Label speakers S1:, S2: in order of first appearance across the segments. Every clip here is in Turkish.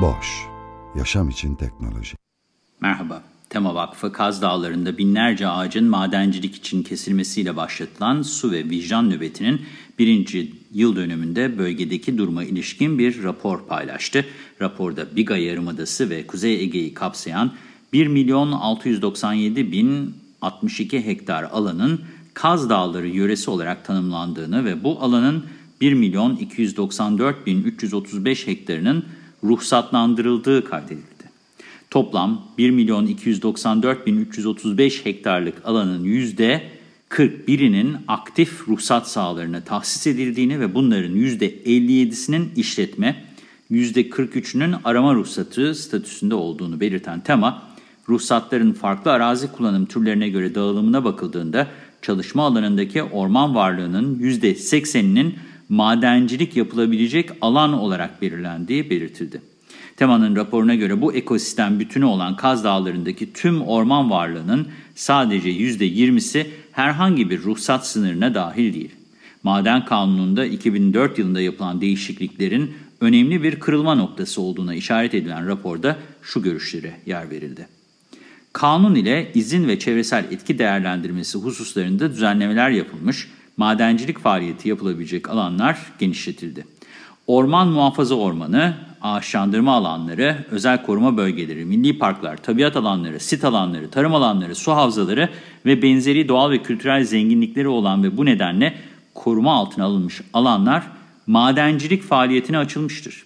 S1: Boş, yaşam için teknoloji.
S2: Merhaba, Tema Vakfı Kaz Dağları'nda binlerce ağacın madencilik için kesilmesiyle başlatılan su ve vicdan nöbetinin birinci yıl dönümünde bölgedeki duruma ilişkin bir rapor paylaştı. Raporda Biga Yarımadası ve Kuzey Ege'yi kapsayan 1 milyon 697 bin 62 hektar alanın Kaz Dağları yöresi olarak tanımlandığını ve bu alanın 1 milyon 294 bin 335 hektarının ruhsatlandırıldığı kaydedildi. Toplam 1 milyon 294 bin 335 hektarlık alanın %41'inin aktif ruhsat sahalarına tahsis edildiğini ve bunların %57'sinin işletme, %43'ünün arama ruhsatı statüsünde olduğunu belirten tema, ruhsatların farklı arazi kullanım türlerine göre dağılımına bakıldığında çalışma alanındaki orman varlığının %80'inin madencilik yapılabilecek alan olarak belirlendiği belirtildi. Tema'nın raporuna göre bu ekosistem bütünü olan Kaz Dağları'ndaki tüm orman varlığının sadece %20'si herhangi bir ruhsat sınırına dahil değil. Maden Kanunu'nda 2004 yılında yapılan değişikliklerin önemli bir kırılma noktası olduğuna işaret edilen raporda şu görüşlere yer verildi. Kanun ile izin ve çevresel etki değerlendirmesi hususlarında düzenlemeler yapılmış, madencilik faaliyeti yapılabilecek alanlar genişletildi. Orman muhafaza ormanı, ağaçlandırma alanları, özel koruma bölgeleri, milli parklar, tabiat alanları, sit alanları, tarım alanları, su havzaları ve benzeri doğal ve kültürel zenginlikleri olan ve bu nedenle koruma altına alınmış alanlar madencilik faaliyetine açılmıştır.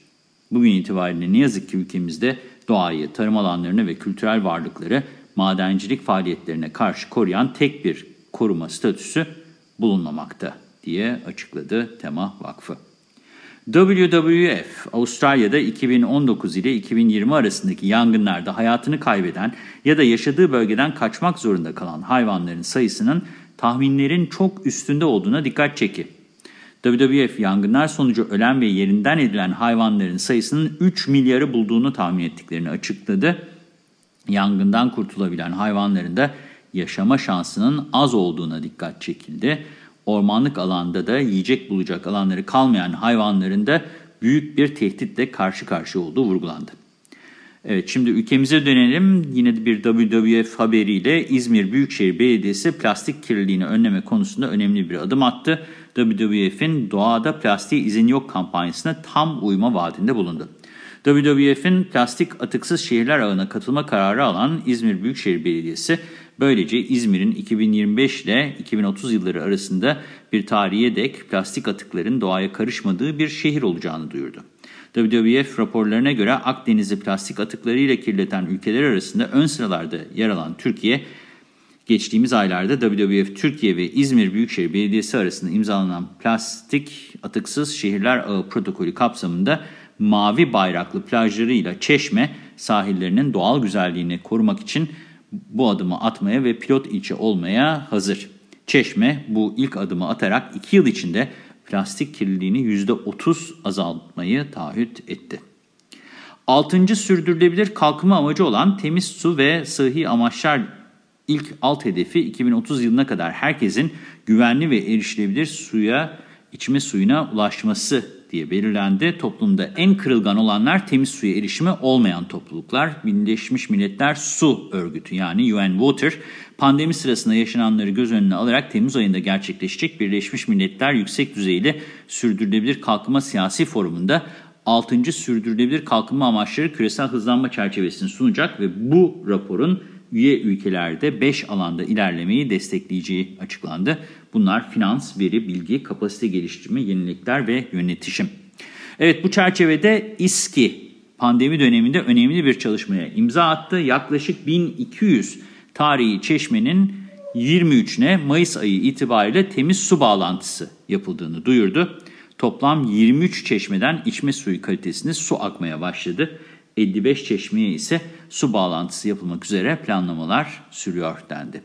S2: Bugün itibariyle ne yazık ki ülkemizde doğayı, tarım alanlarını ve kültürel varlıkları madencilik faaliyetlerine karşı koruyan tek bir koruma statüsü bulunmamakta diye açıkladı Tema Vakfı. WWF, Avustralya'da 2019 ile 2020 arasındaki yangınlarda hayatını kaybeden ya da yaşadığı bölgeden kaçmak zorunda kalan hayvanların sayısının tahminlerin çok üstünde olduğuna dikkat çekti. WWF yangınlar sonucu ölen ve yerinden edilen hayvanların sayısının 3 milyarı bulduğunu tahmin ettiklerini açıkladı. Yangından kurtulabilen hayvanların da yaşama şansının az olduğuna dikkat çekildi. Ormanlık alanda da yiyecek bulacak alanları kalmayan hayvanların da büyük bir tehditle karşı karşıya olduğu vurgulandı. Evet şimdi ülkemize dönelim. Yine bir WWF haberiyle İzmir Büyükşehir Belediyesi plastik kirliliğini önleme konusunda önemli bir adım attı. WWF'in doğada plastiğe izin yok kampanyasına tam uyma vaadinde bulundu. WWF'in plastik atıksız şehirler ağına katılma kararı alan İzmir Büyükşehir Belediyesi, böylece İzmir'in 2025 ile 2030 yılları arasında bir tarihe dek plastik atıkların doğaya karışmadığı bir şehir olacağını duyurdu. WWF raporlarına göre Akdeniz'i plastik atıklarıyla kirleten ülkeler arasında ön sıralarda yer alan Türkiye, geçtiğimiz aylarda WWF Türkiye ve İzmir Büyükşehir Belediyesi arasında imzalanan plastik atıksız şehirler ağı protokolü kapsamında mavi bayraklı plajlarıyla Çeşme sahillerinin doğal güzelliğini korumak için bu adımı atmaya ve pilot ilçe olmaya hazır. Çeşme bu ilk adımı atarak 2 yıl içinde plastik kirliliğini %30 azaltmayı taahhüt etti. Altıncı sürdürülebilir kalkınma amacı olan temiz su ve sıhhi amaçlar ilk alt hedefi 2030 yılına kadar herkesin güvenli ve erişilebilir suya, içme suyuna ulaşması diye belirlendi. Toplumda en kırılgan olanlar temiz suya erişimi olmayan topluluklar. Birleşmiş Milletler Su Örgütü yani UN Water pandemi sırasında yaşananları göz önüne alarak Temmuz ayında gerçekleşecek Birleşmiş Milletler Yüksek Düzeyli Sürdürülebilir Kalkınma Siyasi Forumu'nda 6. Sürdürülebilir Kalkınma Amaçları Küresel Hızlanma Çerçevesini sunacak ve bu raporun üye ülkelerde 5 alanda ilerlemeyi destekleyeceği açıklandı. Bunlar finans, veri, bilgi, kapasite geliştirme, yenilikler ve yönetişim. Evet bu çerçevede İSKİ pandemi döneminde önemli bir çalışmaya imza attı. Yaklaşık 1200 tarihi çeşmenin 23'üne Mayıs ayı itibariyle temiz su bağlantısı yapıldığını duyurdu. Toplam 23 çeşmeden içme suyu kalitesinde su akmaya başladı. 55 çeşmeye ise su bağlantısı yapılmak üzere planlamalar sürüyor dendi.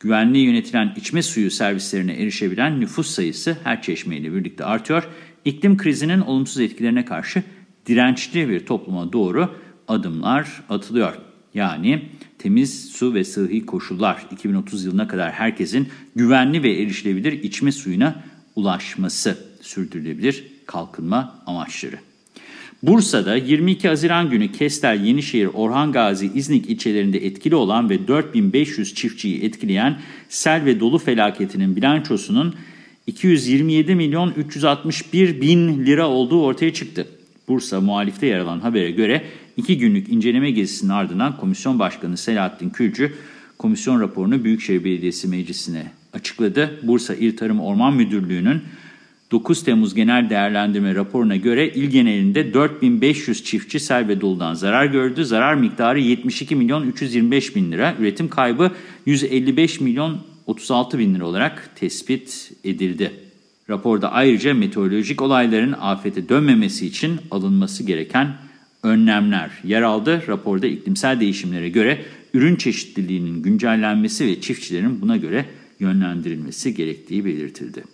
S2: Güvenli yönetilen içme suyu servislerine erişebilen nüfus sayısı her çeşmeyle birlikte artıyor. İklim krizinin olumsuz etkilerine karşı dirençli bir topluma doğru adımlar atılıyor. Yani temiz su ve sıhhi koşullar 2030 yılına kadar herkesin güvenli ve erişilebilir içme suyuna ulaşması sürdürülebilir kalkınma amaçları. Bursa'da 22 Haziran günü Kestel, Yenişehir, Orhan Gazi, İznik ilçelerinde etkili olan ve 4500 çiftçiyi etkileyen sel ve dolu felaketinin bilançosunun 227 milyon 361 bin lira olduğu ortaya çıktı. Bursa muhalifte yer alan habere göre iki günlük inceleme gezisinin ardından Komisyon Başkanı Selahattin Külcü komisyon raporunu Büyükşehir Belediyesi Meclisi'ne açıkladı. Bursa İl Tarım Orman Müdürlüğü'nün 9 Temmuz genel değerlendirme raporuna göre il genelinde 4500 çiftçi sel ve doludan zarar gördü. Zarar miktarı 72 milyon 325 bin lira. Üretim kaybı 155 milyon 36 bin lira olarak tespit edildi. Raporda ayrıca meteorolojik olayların afete dönmemesi için alınması gereken önlemler yer aldı. Raporda iklimsel değişimlere göre ürün çeşitliliğinin güncellenmesi ve çiftçilerin buna göre yönlendirilmesi gerektiği belirtildi.